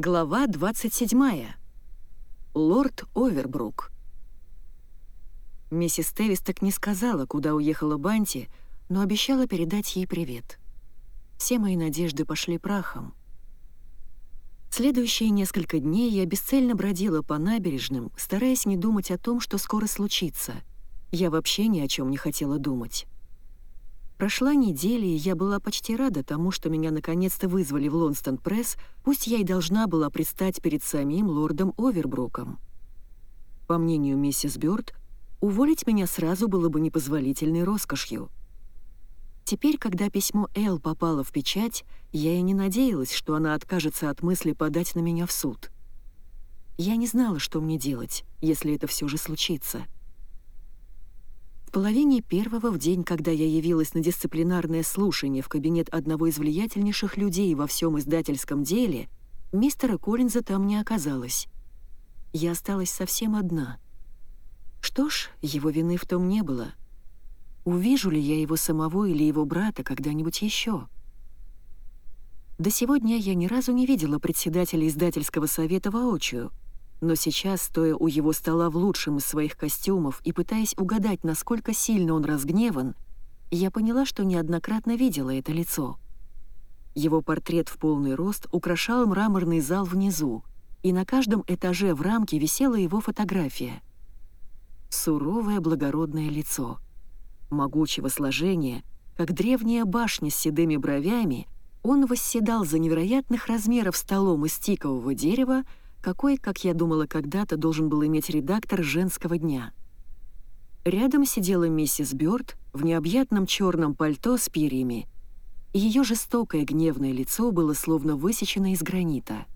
Глава 27. Лорд Овербрук. Миссис Тевис так не сказала, куда уехала Банти, но обещала передать ей привет. Все мои надежды пошли прахом. Следующие несколько дней я бесцельно бродила по набережным, стараясь не думать о том, что скоро случится. Я вообще ни о чем не хотела думать. Прошла неделя, и я была почти рада тому, что меня наконец-то вызвали в Лонстон-пресс, пусть я и должна была предстать перед самим лордом Овербруком. По мнению миссис Бёрд, уволить меня сразу было бы непозволительной роскошью. Теперь, когда письмо Эл попало в печать, я и не надеялась, что она откажется от мысли подать на меня в суд. Я не знала, что мне делать, если это все же случится — половине первого, в день, когда я явилась на дисциплинарное слушание в кабинет одного из влиятельнейших людей во всем издательском деле, мистера Коллинза там не оказалось. Я осталась совсем одна. Что ж, его вины в том не было. Увижу ли я его самого или его брата когда-нибудь еще? До сегодня я ни разу не видела председателя издательского совета воочию — но сейчас, стоя у его стола в лучшем из своих костюмов и пытаясь угадать, насколько сильно он разгневан, я поняла, что неоднократно видела это лицо. Его портрет в полный рост украшал мраморный зал внизу, и на каждом этаже в рамке висела его фотография. Суровое благородное лицо. Могучего сложения, как древняя башня с седыми бровями, он восседал за невероятных размеров столом из тикового дерева, какой, как я думала когда-то, должен был иметь редактор «Женского дня». Рядом сидела миссис Бёрд в необъятном черном пальто с перьями. Ее жестокое гневное лицо было словно высечено из гранита.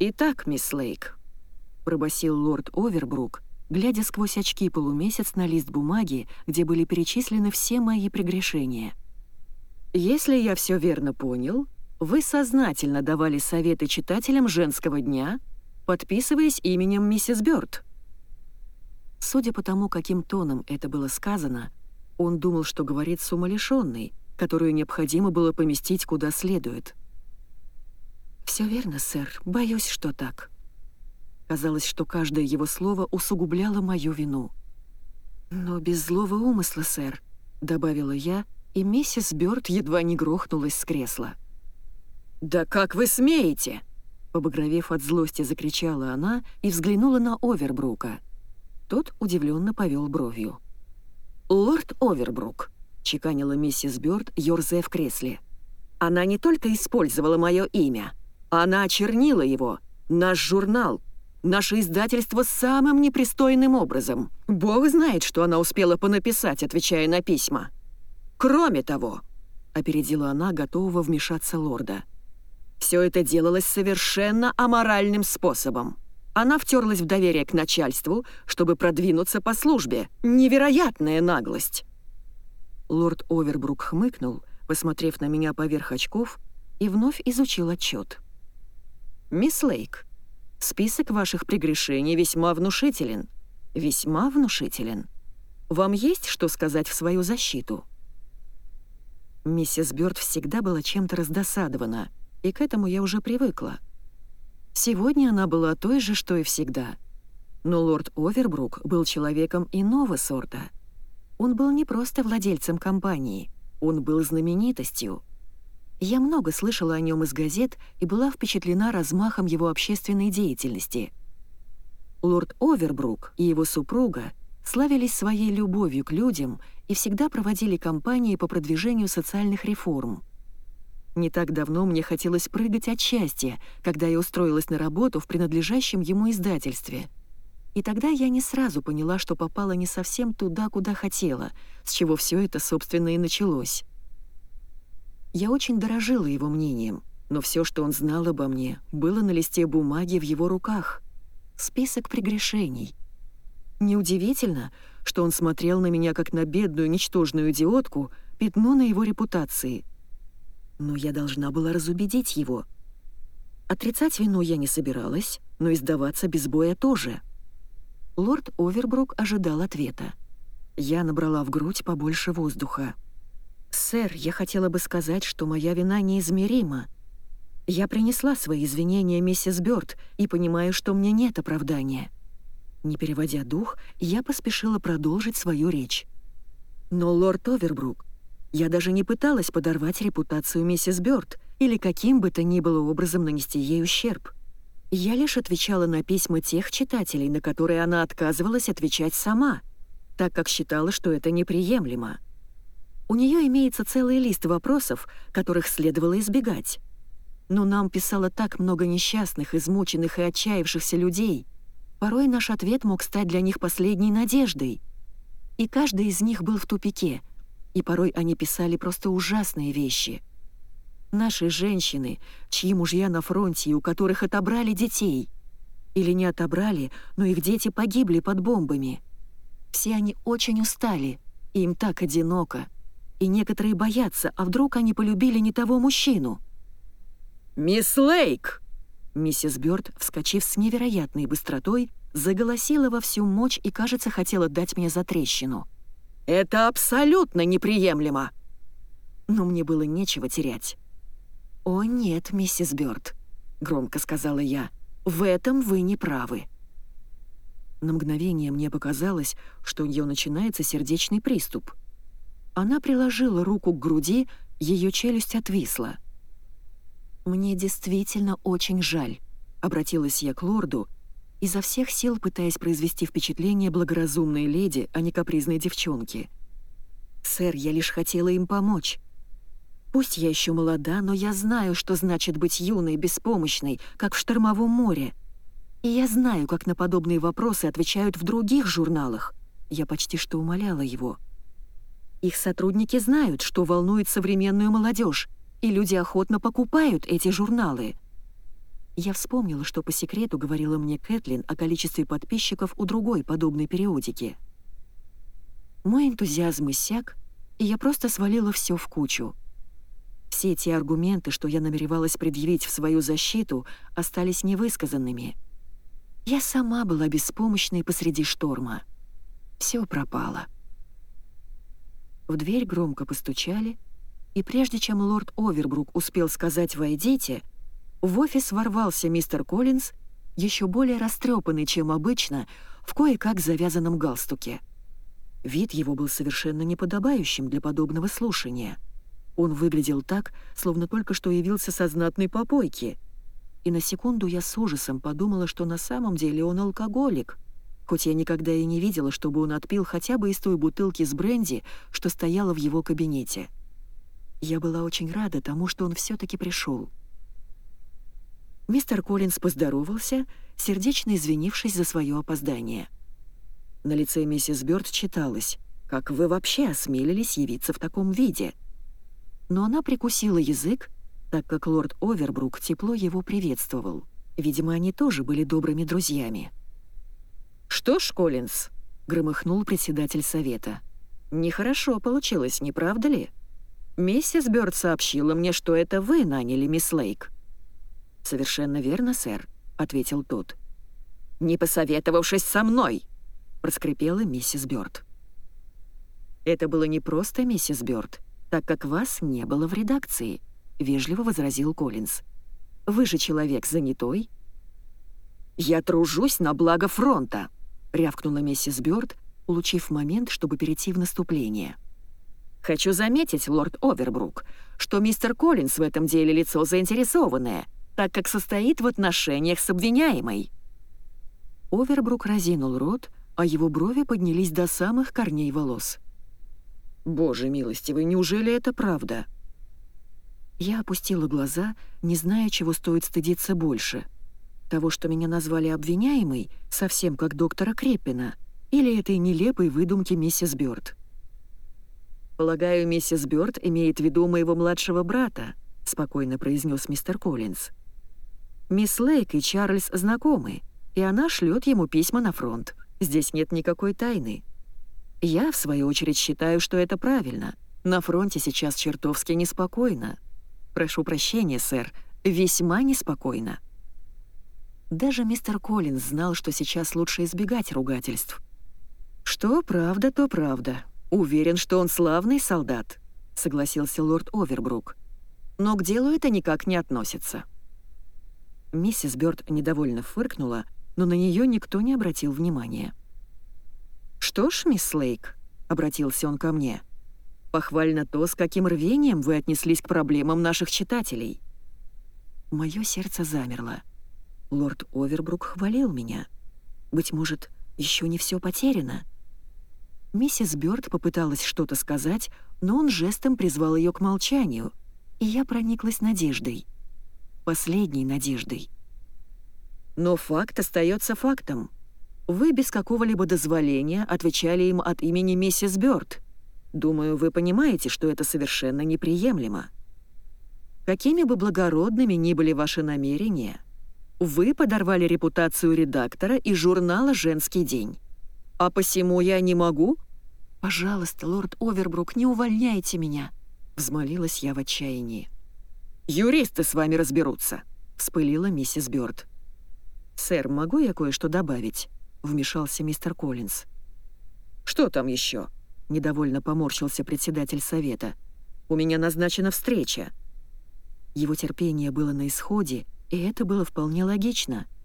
«Итак, мисс Лейк», — пробасил лорд Овербрук, глядя сквозь очки полумесяц на лист бумаги, где были перечислены все мои прегрешения. «Если я все верно понял, вы сознательно давали советы читателям «Женского дня», подписываясь именем миссис Бёрд. Судя по тому, каким тоном это было сказано, он думал, что говорит с умалишенной, которую необходимо было поместить куда следует. «Все верно, сэр. Боюсь, что так». Казалось, что каждое его слово усугубляло мою вину. «Но без злого умысла, сэр», — добавила я, и миссис Бёрд едва не грохнулась с кресла. «Да как вы смеете?» Побагровев от злости, закричала она и взглянула на Овербрука. Тот удивленно повел бровью. «Лорд Овербрук», — чеканила миссис Бёрд, ёрзая в кресле. «Она не только использовала мое имя, она очернила его, наш журнал, наше издательство самым непристойным образом. Бог знает, что она успела понаписать, отвечая на письма. Кроме того, — опередила она, готового вмешаться лорда, — все это делалось совершенно аморальным способом. Она втерлась в доверие к начальству, чтобы продвинуться по службе. Невероятная наглость!» Лорд Овербрук хмыкнул, посмотрев на меня поверх очков, и вновь изучил отчет. «Мисс Лейк, список ваших прегрешений весьма внушителен. Весьма внушителен. Вам есть что сказать в свою защиту?» Миссис Бёрд всегда была чем-то раздосадована — и к этому я уже привыкла. Сегодня она была той же, что и всегда. Но лорд Овербрук был человеком иного сорта. Он был не просто владельцем компании, он был знаменитостью. Я много слышала о нем из газет и была впечатлена размахом его общественной деятельности. Лорд Овербрук и его супруга славились своей любовью к людям и всегда проводили кампании по продвижению социальных реформ — не так давно мне хотелось прыгать от счастья, когда я устроилась на работу в принадлежащем ему издательстве. И тогда я не сразу поняла, что попала не совсем туда, куда хотела, с чего все это, собственно, и началось. Я очень дорожила его мнением, но все, что он знал обо мне, было на листе бумаги в его руках. Список прегрешений. Неудивительно, что он смотрел на меня как на бедную, ничтожную идиотку, пятно на его репутации — но я должна была разубедить его. Отрицать вину я не собиралась, но и сдаваться без боя тоже. Лорд Овербрук ожидал ответа. Я набрала в грудь побольше воздуха. «Сэр, я хотела бы сказать, что моя вина неизмерима». Я принесла свои извинения миссис Бёрд и понимаю, что мне нет оправдания. Не переводя дух, я поспешила продолжить свою речь. Но, лорд Овербрук, я даже не пыталась подорвать репутацию миссис Бёрд или каким бы то ни было образом нанести ей ущерб. Я лишь отвечала на письма тех читателей, на которые она отказывалась отвечать сама, так как считала, что это неприемлемо. У нее имеется целый лист вопросов, которых следовало избегать. Но нам писало так много несчастных, измученных и отчаявшихся людей. Порой наш ответ мог стать для них последней надеждой. И каждый из них был в тупике, и порой они писали просто ужасные вещи. Наши женщины, чьи мужья на фронте и у которых отобрали детей. Или не отобрали, но их дети погибли под бомбами. Все они очень устали, и им так одиноко. И некоторые боятся, а вдруг они полюбили не того мужчину — «Мисс Лейк!» Миссис Бёрд, вскочив с невероятной быстротой, заголосила во всю мощь и, кажется, хотела дать мне затрещину. «Это абсолютно неприемлемо!» Но мне было нечего терять. «О нет, миссис Бёрд», — громко сказала я, — «в этом вы не правы». На мгновение мне показалось, что у нее начинается сердечный приступ. Она приложила руку к груди, ее челюсть отвисла — «Мне действительно очень жаль», — обратилась я к лорду, изо всех сил пытаясь произвести впечатление благоразумной леди, а не капризной девчонки. «Сэр, я лишь хотела им помочь. Пусть я еще молода, но я знаю, что значит быть юной, беспомощной, как в штормовом море. И я знаю, как на подобные вопросы отвечают в других журналах. Я почти что умоляла его. Их сотрудники знают, что волнует современную молодежь, и люди охотно покупают эти журналы. Я вспомнила, что по секрету говорила мне Кэтлин о количестве подписчиков у другой подобной периодики. Мой энтузиазм иссяк, и я просто свалила все в кучу. Все те аргументы, что я намеревалась предъявить в свою защиту, остались невысказанными. Я сама была беспомощной посреди шторма. Все пропало. В дверь громко постучали, и прежде чем лорд Овербрук успел сказать «войдите», в офис ворвался мистер Коллинз, еще более растрепанный, чем обычно, в кое-как завязанном галстуке. Вид его был совершенно неподобающим для подобного слушания. Он выглядел так, словно только что явился со знатной попойки. И на секунду я с ужасом подумала, что на самом деле он алкоголик, хоть я никогда и не видела, чтобы он отпил хотя бы из той бутылки с бренди, что стояла в его кабинете. Я была очень рада тому, что он все-таки пришел. Мистер Коллинз поздоровался, сердечно извинившись за свое опоздание. На лице миссис Бёрд читалось, «Как вы вообще осмелились явиться в таком виде?» Но она прикусила язык, так как лорд Овербрук тепло его приветствовал. Видимо, они тоже были добрыми друзьями. «Что ж, Коллинз?» — громыхнул председатель совета. «Нехорошо получилось, не правда ли?» «Миссис Бёрд сообщила мне, что это вы наняли мисс Лейк». «Совершенно верно, сэр», — ответил тот. «Не посоветовавшись со мной», — проскрипела миссис Бёрд. «Это было не просто миссис Бёрд, так как вас не было в редакции», — вежливо возразил Коллинз. «Вы же человек занятой». «Я тружусь на благо фронта», — рявкнула миссис Бёрд, улучив момент, чтобы перейти в наступление. Хочу заметить, лорд Овербрук, что мистер Коллинс в этом деле лицо заинтересованное, так как состоит в отношениях с обвиняемой». Овербрук разинул рот, а его брови поднялись до самых корней волос. «Боже милостивый, неужели это правда?» Я опустила глаза, не зная, чего стоит стыдиться больше. Того, что меня назвали обвиняемой, совсем как доктора Креппина, или этой нелепой выдумки миссис Бёрд. «Полагаю, миссис Бёрд имеет в виду моего младшего брата», — спокойно произнес мистер Коллинз. «Мисс Лейк и Чарльз знакомы, и она шлет ему письма на фронт. Здесь нет никакой тайны. Я, в свою очередь, считаю, что это правильно. На фронте сейчас чертовски неспокойно. Прошу прощения, сэр, весьма неспокойно». Даже мистер Коллинз знал, что сейчас лучше избегать ругательств. «Что правда, то правда», «Уверен, что он славный солдат», — согласился лорд Овербрук. «Но к делу это никак не относится. Миссис Бёрд недовольно фыркнула, но на нее никто не обратил внимания. «Что ж, мисс Лейк», — обратился он ко мне, — «похвально то, с каким рвением вы отнеслись к проблемам наших читателей». Мое сердце замерло. Лорд Овербрук хвалил меня. Быть может, еще не все потеряно. Миссис Бёрд попыталась что-то сказать, но он жестом призвал ее к молчанию, и я прониклась надеждой. Последней надеждой. Но факт остается фактом. Вы без какого-либо дозволения отвечали им от имени миссис Бёрд. Думаю, вы понимаете, что это совершенно неприемлемо. Какими бы благородными ни были ваши намерения, вы подорвали репутацию редактора и журнала «Женский день». А посему я не могу «Пожалуйста, лорд Овербрук, не увольняйте меня!» — взмолилась я в отчаянии. «Юристы с вами разберутся!» — вспылила миссис Бёрд. «Сэр, могу я кое-что добавить?» — вмешался мистер Коллинз. «Что там еще?» — недовольно поморщился председатель совета. «У меня назначена встреча». Его терпение было на исходе, и это было вполне логично —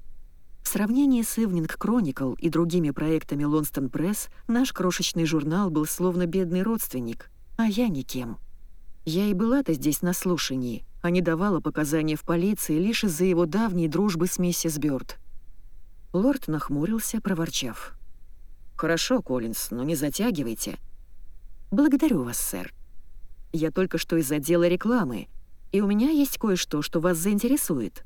в сравнении с Evening Chronicle и другими проектами Лонстон Пресс, наш крошечный журнал был словно бедный родственник, а я никем. Я и была-то здесь на слушании, а не давала показания в полиции лишь из-за его давней дружбы с миссис Бёрд. Лорд нахмурился, проворчав. «Хорошо, Коллинз, но не затягивайте». «Благодарю вас, сэр. Я только что из отдела рекламы, и у меня есть кое-что, что вас заинтересует».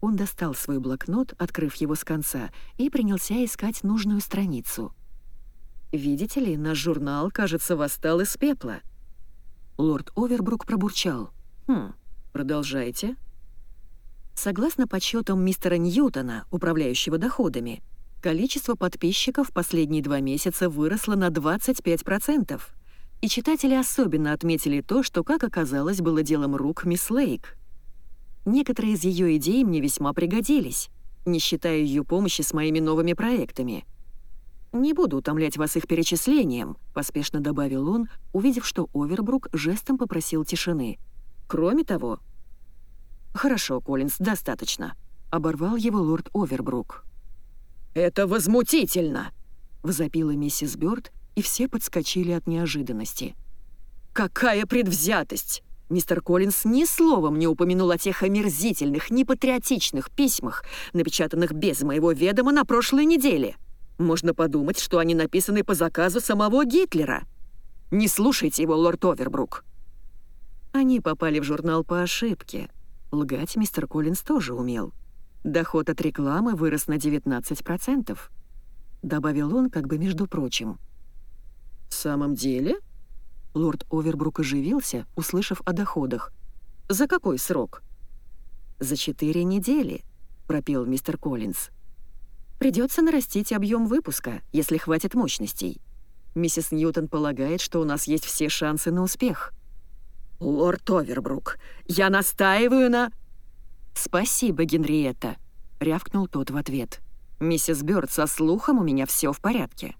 Он достал свой блокнот, открыв его с конца, и принялся искать нужную страницу. «Видите ли, наш журнал, кажется, восстал из пепла». Лорд Овербрук пробурчал. «Хм, продолжайте». Согласно подсчетам мистера Ньютона, управляющего доходами, количество подписчиков последние два месяца выросло на 25%. И читатели особенно отметили то, что, как оказалось, было делом рук мисс Лейк. Некоторые из ее идей мне весьма пригодились, не считая ее помощи с моими новыми проектами. «Не буду утомлять вас их перечислением», — поспешно добавил он, увидев, что Овербрук жестом попросил тишины. «Кроме того...» «Хорошо, Коллинз, достаточно», — оборвал его лорд Овербрук. «Это возмутительно!» — возопила миссис Бёрд, и все подскочили от неожиданности. «Какая предвзятость! Мистер Коллинс ни словом не упомянул о тех омерзительных, непатриотичных письмах, напечатанных без моего ведома на прошлой неделе. Можно подумать, что они написаны по заказу самого Гитлера. Не слушайте его, лорд Овербрук. Они попали в журнал по ошибке. Лгать мистер Коллинс тоже умел. Доход от рекламы вырос на 19%. Добавил он как бы между прочим. «В самом деле?» Лорд Овербрук оживился, услышав о доходах. «За какой срок?» «За четыре недели», — пропел мистер Коллинз. «Придется нарастить объем выпуска, если хватит мощностей. Миссис Ньютон полагает, что у нас есть все шансы на успех». «Лорд Овербрук, я настаиваю на...» «Спасибо, Генриетта», — рявкнул тот в ответ. «Миссис Бёрд, со слухом у меня все в порядке».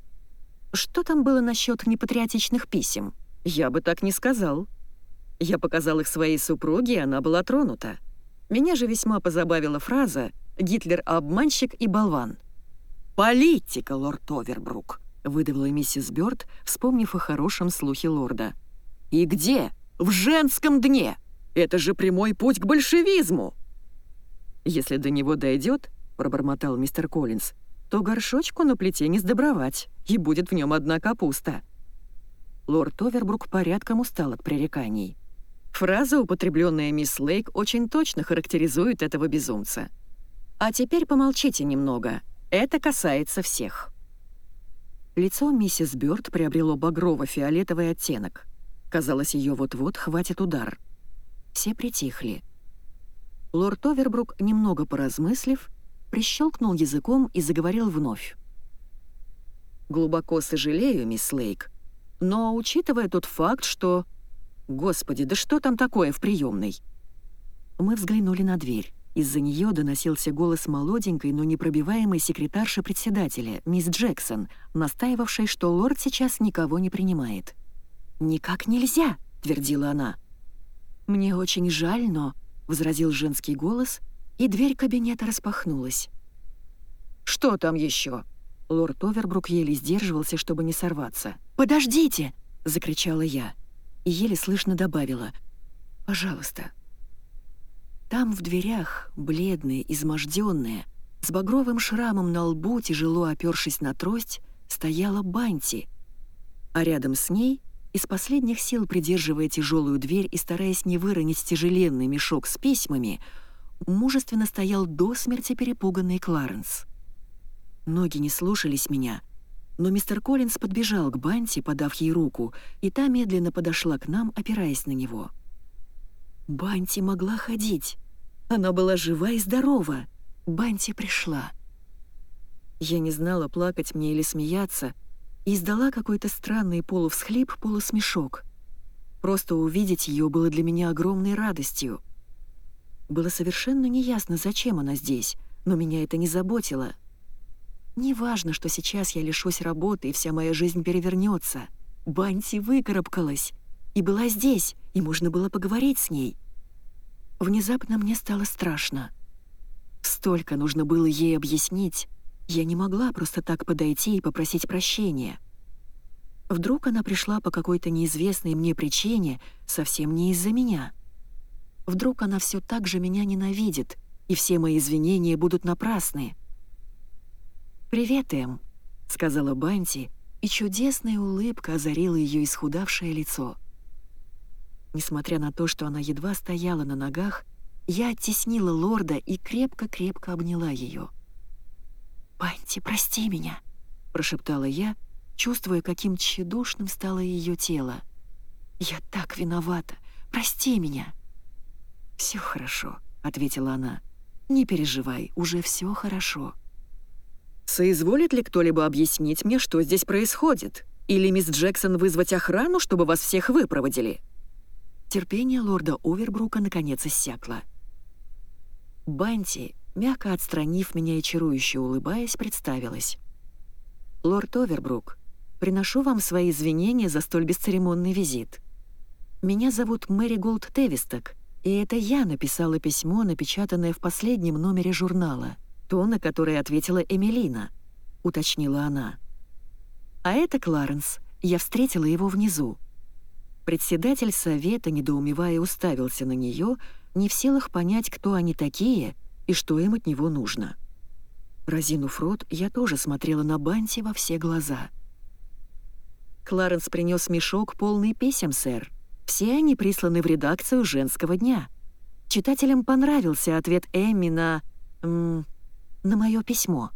«Что там было насчет непатриотичных писем?» Я бы так не сказал. Я показал их своей супруге, и она была тронута. Меня же весьма позабавила фраза «Гитлер — обманщик и болван». «Политика, лорд Овербрук», — выдавила миссис Бёрд, вспомнив о хорошем слухе лорда. «И где? В женском дне! Это же прямой путь к большевизму!» «Если до него дойдет, пробормотал мистер Коллинз, то горшочку на плите не сдобровать, и будет в нем одна капуста. Лорд Овербрук порядком устал от пререканий. Фраза, употребленная мисс Лейк, очень точно характеризует этого безумца. А теперь помолчите немного. Это касается всех. Лицо миссис Бёрд приобрело багрово-фиолетовый оттенок. Казалось, ее вот-вот хватит удар. Все притихли. Лорд Овербрук, немного поразмыслив, прищелкнул языком и заговорил вновь. «Глубоко сожалею, мисс Лейк, но учитывая тот факт, что... Господи, да что там такое в приемной? Мы взглянули на дверь. Из-за нее доносился голос молоденькой, но непробиваемой секретарши председателя, мисс Джексон, настаивавшей, что лорд сейчас никого не принимает. «Никак нельзя», — твердила она. «Мне очень жаль, но...» — возразил женский голос, и дверь кабинета распахнулась. «Что там еще? Лорд Овербрук еле сдерживался, чтобы не сорваться. «Подождите!» — закричала я и еле слышно добавила. «Пожалуйста». Там в дверях, бледная, изможденная, с багровым шрамом на лбу, тяжело опершись на трость, стояла Банти, а рядом с ней, из последних сил придерживая тяжелую дверь и стараясь не выронить тяжеленный мешок с письмами, мужественно стоял до смерти перепуганный Кларенс. Ноги не слушались меня, но мистер Коллинз подбежал к Банти, подав ей руку, и та медленно подошла к нам, опираясь на него. Банти могла ходить. Она была жива и здорова. Банти пришла. Я не знала, плакать мне или смеяться, издала какой-то странный полувсхлип, полусмешок. Просто увидеть ее было для меня огромной радостью. Было совершенно неясно, зачем она здесь, но меня это не заботило — Неважно, что сейчас я лишусь работы, и вся моя жизнь перевернется. Банти выкарабкалась. И была здесь, и можно было поговорить с ней. Внезапно мне стало страшно. Столько нужно было ей объяснить. Я не могла просто так подойти и попросить прощения. Вдруг она пришла по какой-то неизвестной мне причине, совсем не из-за меня. Вдруг она все так же меня ненавидит, и все мои извинения будут напрасны. «Привет, Эм», — сказала Банти, и чудесная улыбка озарила ее исхудавшее лицо. Несмотря на то, что она едва стояла на ногах, я оттеснила лорда и крепко-крепко обняла ее. «Банти, прости меня», — прошептала я, чувствуя, каким тщедушным стало ее тело. «Я так виновата. Прости меня». «Все хорошо», — ответила она. «Не переживай, уже все хорошо». Соизволит ли кто-либо объяснить мне, что здесь происходит? Или мисс Джексон вызвать охрану, чтобы вас всех выпроводили?» Терпение лорда Овербрука наконец иссякло. Банти, мягко отстранив меня и чарующе улыбаясь, представилась. «Лорд Овербрук, приношу вам свои извинения за столь бесцеремонный визит. Меня зовут Мэри Голд Тевисток, и это я написала письмо, напечатанное в последнем номере журнала». То, на которое ответила Эмилина, уточнила она. А это Кларенс. Я встретила его внизу. Председатель совета, недоумевая, уставился на нее, не в силах понять, кто они такие и что им от него нужно. Разинув рот, я тоже смотрела на Банти во все глаза. Кларенс принес мешок, полный писем, сэр. Все они присланы в редакцию «Женского дня». Читателям понравился ответ Эмми на... М на мое письмо».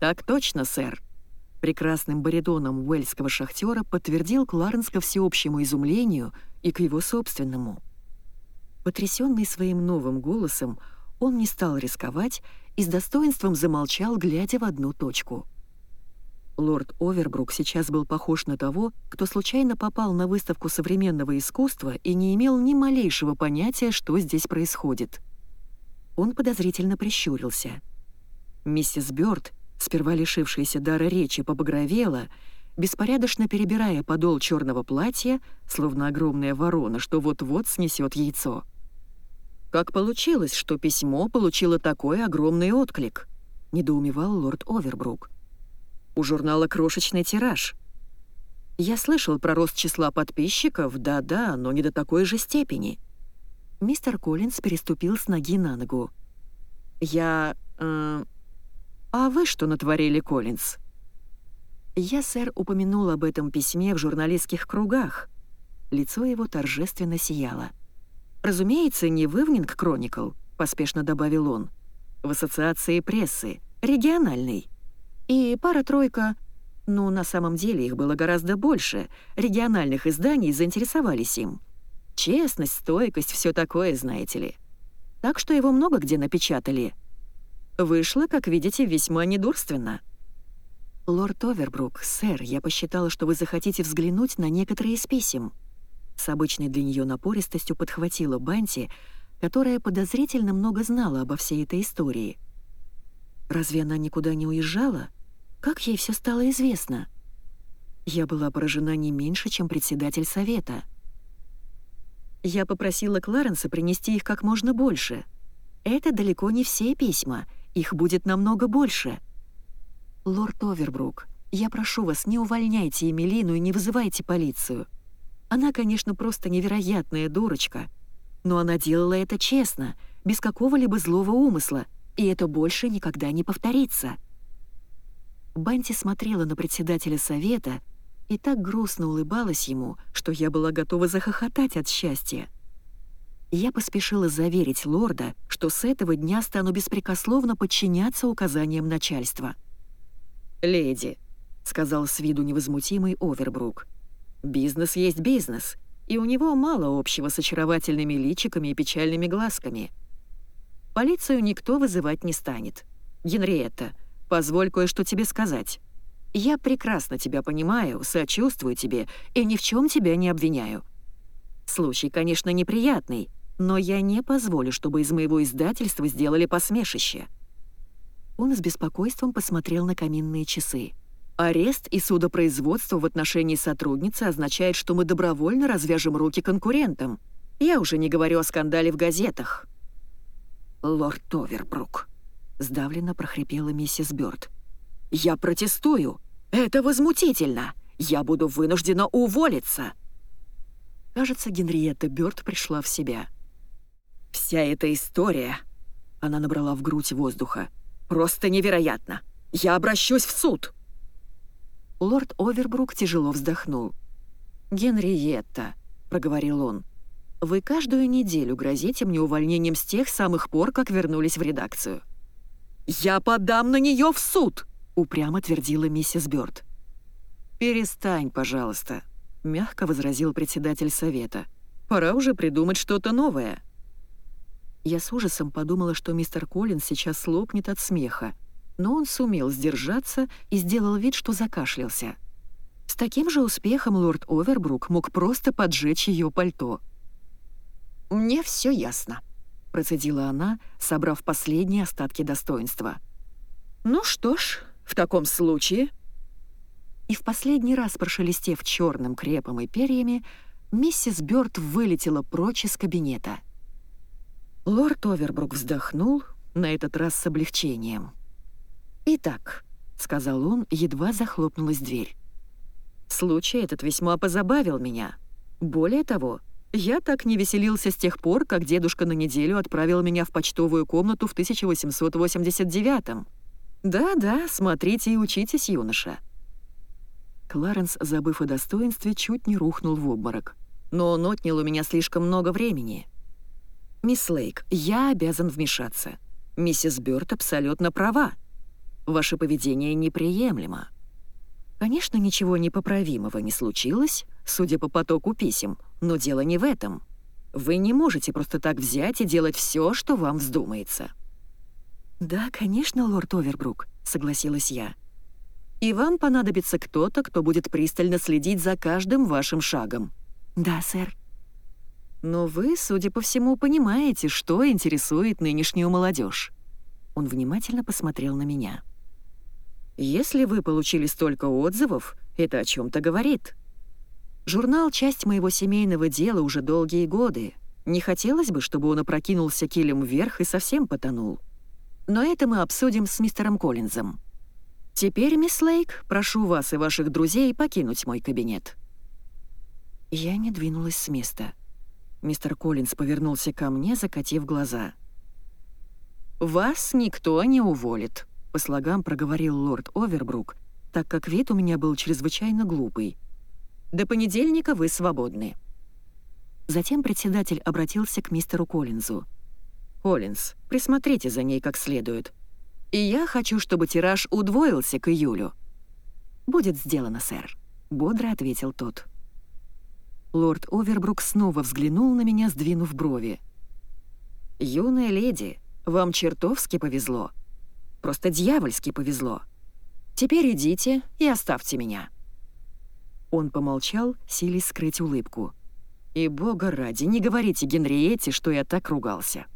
«Так точно, сэр», — прекрасным баритоном уэльского шахтера подтвердил Кларенс ко всеобщему изумлению и к его собственному. Потрясенный своим новым голосом, он не стал рисковать и с достоинством замолчал, глядя в одну точку. Лорд Овербрук сейчас был похож на того, кто случайно попал на выставку современного искусства и не имел ни малейшего понятия, что здесь происходит — он подозрительно прищурился. Миссис Бёрд, сперва лишившаяся дара речи, побагровела, беспорядочно перебирая подол черного платья, словно огромная ворона, что вот-вот снесет яйцо. «Как получилось, что письмо получило такой огромный отклик?» — недоумевал лорд Овербрук. «У журнала крошечный тираж. Я слышал про рост числа подписчиков, да-да, но не до такой же степени». Мистер Коллинз переступил с ноги на ногу. «Я... Э, а вы что натворили, Коллинз?» «Я, сэр, упомянул об этом письме в журналистских кругах». Лицо его торжественно сияло. «Разумеется, не в Ивнинг Кроникл», — поспешно добавил он. «В ассоциации прессы, региональной. И пара-тройка, ну, на самом деле их было гораздо больше, региональных изданий заинтересовались им». Честность, стойкость, все такое, знаете ли. Так что его много где напечатали. Вышло, как видите, весьма недурственно. «Лорд Овербрук, сэр, я посчитала, что вы захотите взглянуть на некоторые из писем». С обычной для нее напористостью подхватила Банти, которая подозрительно много знала обо всей этой истории. Разве она никуда не уезжала? Как ей все стало известно? Я была поражена не меньше, чем председатель совета — я попросила Кларенса принести их как можно больше. это далеко не все письма, их будет намного больше. Лорд Овербрук, я прошу вас, не увольняйте Эмилину и не вызывайте полицию. Она, конечно, просто невероятная дурочка, но она делала это честно, без какого-либо злого умысла, и это больше никогда не повторится. Банти смотрела на председателя совета и так грустно улыбалась ему, что я была готова захохотать от счастья. Я поспешила заверить лорда, что с этого дня стану беспрекословно подчиняться указаниям начальства. «Леди», — сказал с виду невозмутимый Овербрук, — «бизнес есть бизнес, и у него мало общего с очаровательными личиками и печальными глазками. Полицию никто вызывать не станет. Генриетта, позволь кое-что тебе сказать. Я прекрасно тебя понимаю, сочувствую тебе и ни в чем тебя не обвиняю. Случай, конечно, неприятный, но я не позволю, чтобы из моего издательства сделали посмешище». Он с беспокойством посмотрел на каминные часы. «Арест и судопроизводство в отношении сотрудницы означает, что мы добровольно развяжем руки конкурентам. Я уже не говорю о скандале в газетах». «Лорд Овербрук», — сдавленно прохрипела миссис Бёрд. «Я протестую! Это возмутительно! Я буду вынуждена уволиться!» Кажется, Генриетта Бёрд пришла в себя. «Вся эта история...» Она набрала в грудь воздуха. «Просто невероятно! Я обращусь в суд!» Лорд Овербрук тяжело вздохнул. «Генриетта», — проговорил он, — «вы каждую неделю грозите мне увольнением с тех самых пор, как вернулись в редакцию». «Я подам на нее в суд!» — упрямо твердила миссис Бёрд. «Перестань, пожалуйста», — мягко возразил председатель совета. «Пора уже придумать что-то новое». Я с ужасом подумала, что мистер Коллинз сейчас лопнет от смеха, но он сумел сдержаться и сделал вид, что закашлялся. С таким же успехом лорд Овербрук мог просто поджечь ее пальто. «Мне все ясно», — процедила она, собрав последние остатки достоинства. «Ну что ж, в таком случае...» И в последний раз прошелестев черным крепом и перьями, миссис Бёрд вылетела прочь из кабинета — Лорд Овербрук вздохнул, на этот раз с облегчением. «Итак», — сказал он, едва захлопнулась дверь. «Случай этот весьма позабавил меня. Более того, я так не веселился с тех пор, как дедушка на неделю отправил меня в почтовую комнату в 1889-м. Да-да, смотрите и учитесь, юноша». Кларенс, забыв о достоинстве, чуть не рухнул в обморок. «Но он отнял у меня слишком много времени». «Мисс Лейк, я обязан вмешаться. Миссис Бёрд абсолютно права. Ваше поведение неприемлемо. Конечно, ничего непоправимого не случилось, судя по потоку писем, но дело не в этом. Вы не можете просто так взять и делать все, что вам вздумается». «Да, конечно, лорд Овербрук», — согласилась я. «И вам понадобится кто-то, кто будет пристально следить за каждым вашим шагом». «Да, сэр», но вы, судя по всему, понимаете, что интересует нынешнюю молодежь. Он внимательно посмотрел на меня. Если вы получили столько отзывов, это о чем-то говорит. Журнал — часть моего семейного дела уже долгие годы. Не хотелось бы, чтобы он опрокинулся килем вверх и совсем потонул. Но это мы обсудим с мистером Коллинзом. Теперь, мисс Лейк, прошу вас и ваших друзей покинуть мой кабинет». Я не двинулась с места. Мистер Коллинз повернулся ко мне, закатив глаза. «Вас никто не уволит», — по слогам проговорил лорд Овербрук, так как вид у меня был чрезвычайно глупый. «До понедельника вы свободны». Затем председатель обратился к мистеру Коллинзу. «Коллинз, присмотрите за ней как следует. И я хочу, чтобы тираж удвоился к июлю». «Будет сделано, сэр», — бодро ответил тот. Лорд Овербрук снова взглянул на меня, сдвинув брови. «Юная леди, вам чертовски повезло. Просто дьявольски повезло. Теперь идите и оставьте меня». Он помолчал, силясь скрыть улыбку. «И бога ради, не говорите Генриетте, что я так ругался».